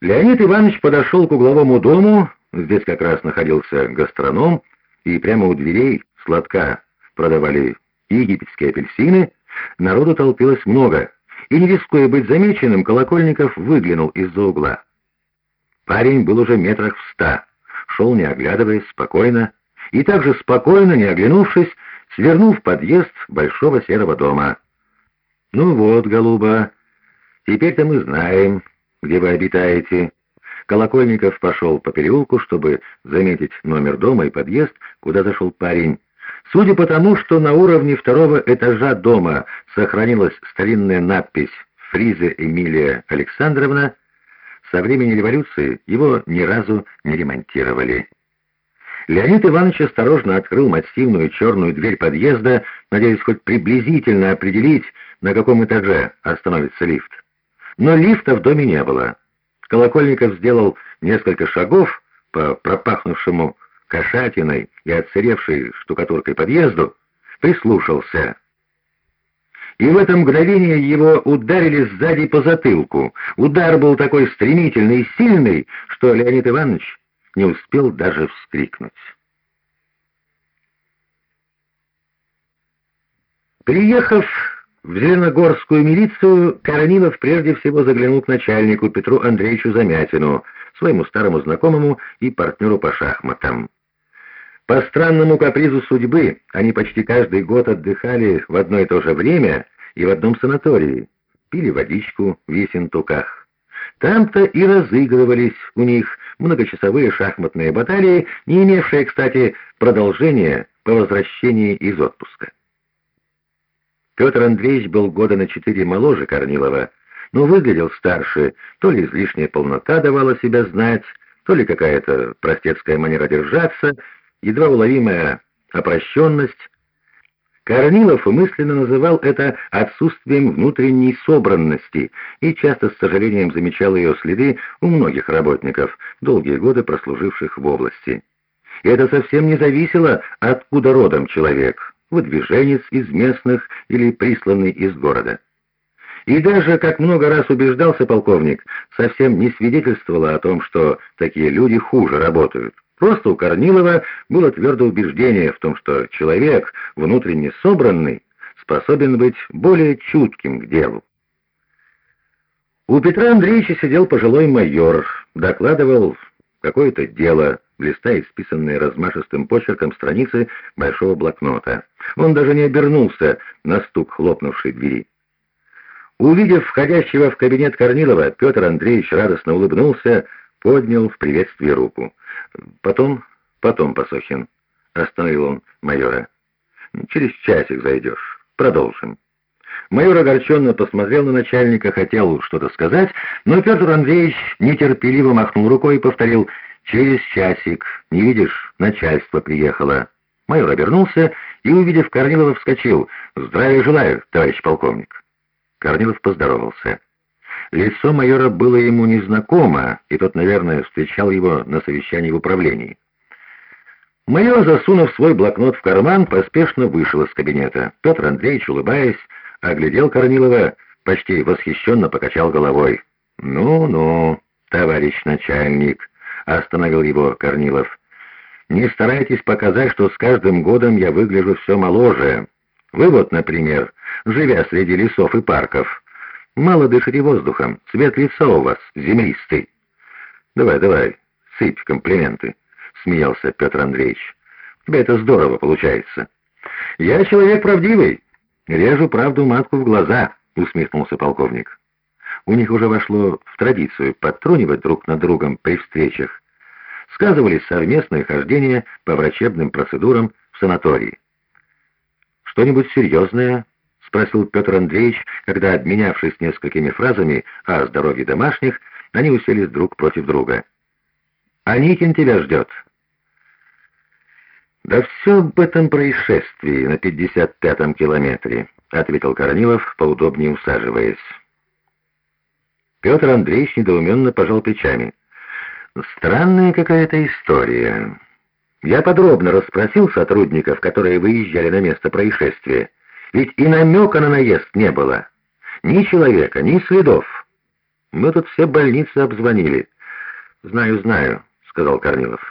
Леонид Иванович подошел к угловому дому, здесь как раз находился гастроном, и прямо у дверей сладка продавали египетские апельсины, народу толпилось много, и не рискуя быть замеченным, Колокольников выглянул из-за угла. Парень был уже метрах в ста, шел не оглядываясь, спокойно, и также спокойно, не оглянувшись, свернул в подъезд большого серого дома. «Ну вот, голуба, теперь-то мы знаем, где вы обитаете». Колокольников пошел по переулку, чтобы заметить номер дома и подъезд, куда зашел парень. Судя по тому, что на уровне второго этажа дома сохранилась старинная надпись «Фриза Эмилия Александровна», со времени революции его ни разу не ремонтировали. Леонид Иванович осторожно открыл массивную черную дверь подъезда, надеясь хоть приблизительно определить, на каком этаже остановится лифт. Но лифта в доме не было. Колокольников сделал несколько шагов по пропахнувшему кошатиной и отсыревшей штукатуркой подъезду, прислушался. И в это мгновение его ударили сзади по затылку. Удар был такой стремительный и сильный, что Леонид Иванович не успел даже вскрикнуть. Приехав в Зеленогорскую милицию Корнилов прежде всего заглянул к начальнику Петру Андреевичу Замятину, своему старому знакомому и партнеру по шахматам. По странному капризу судьбы они почти каждый год отдыхали в одно и то же время и в одном санатории, пили водичку в Ессентуках. Там-то и разыгрывались у них многочасовые шахматные баталии, не имевшие, кстати, продолжения по возвращении из отпуска. Петр Андреевич был года на четыре моложе Корнилова, но выглядел старше, то ли излишняя полнота давала себя знать, то ли какая-то простецкая манера держаться, едва уловимая опрощенность. Корнилов мысленно называл это отсутствием внутренней собранности и часто с сожалением замечал ее следы у многих работников, долгие годы прослуживших в области. И это совсем не зависело, откуда родом человек выдвиженец из местных или присланный из города. И даже, как много раз убеждался полковник, совсем не свидетельствовало о том, что такие люди хуже работают. Просто у Корнилова было твердое убеждение в том, что человек, внутренне собранный, способен быть более чутким к делу. У Петра Андреевича сидел пожилой майор, докладывал какое-то дело, листая исписанные размашистым почерком страницы большого блокнота. Он даже не обернулся на стук хлопнувшей двери. Увидев входящего в кабинет Корнилова, Петр Андреевич радостно улыбнулся, поднял в приветствии руку. «Потом, потом, Пасохин», — остановил он майора. «Через часик зайдешь. Продолжим». Майор огорченно посмотрел на начальника, хотел что-то сказать, но Петр Андреевич нетерпеливо махнул рукой и повторил «Через часик. Не видишь, начальство приехало». Майор обернулся и, увидев Корнилова, вскочил. «Здравия желаю, товарищ полковник». Корнилов поздоровался. Лицо майора было ему незнакомо, и тот, наверное, встречал его на совещании в управлении. Майор, засунув свой блокнот в карман, поспешно вышел из кабинета. Петр Андреевич, улыбаясь, оглядел Корнилова, почти восхищенно покачал головой. «Ну-ну, товарищ начальник», — остановил его Корнилов. «Не старайтесь показать, что с каждым годом я выгляжу все моложе. Вы вот, например, живя среди лесов и парков, мало дышите воздухом, цвет лица у вас землистый». «Давай, давай, сыпь комплименты», — смеялся Петр Андреевич. «У тебя это здорово получается». «Я человек правдивый, режу правду матку в глаза», — усмехнулся полковник. У них уже вошло в традицию подтрунивать друг над другом при встречах. Сказывались совместные хождения по врачебным процедурам в санатории. «Что-нибудь серьезное?» — спросил Петр Андреевич, когда, обменявшись несколькими фразами о здоровье домашних, они уселись друг против друга. «Аникин тебя ждет». «Да все об этом происшествии на 55-м километре», — ответил Корнилов, поудобнее усаживаясь. Петр Андреевич недоуменно пожал плечами. «Странная какая-то история. Я подробно расспросил сотрудников, которые выезжали на место происшествия. Ведь и намека на наезд не было. Ни человека, ни следов. Мы тут все больницы обзвонили». «Знаю, знаю», — сказал Корнилов.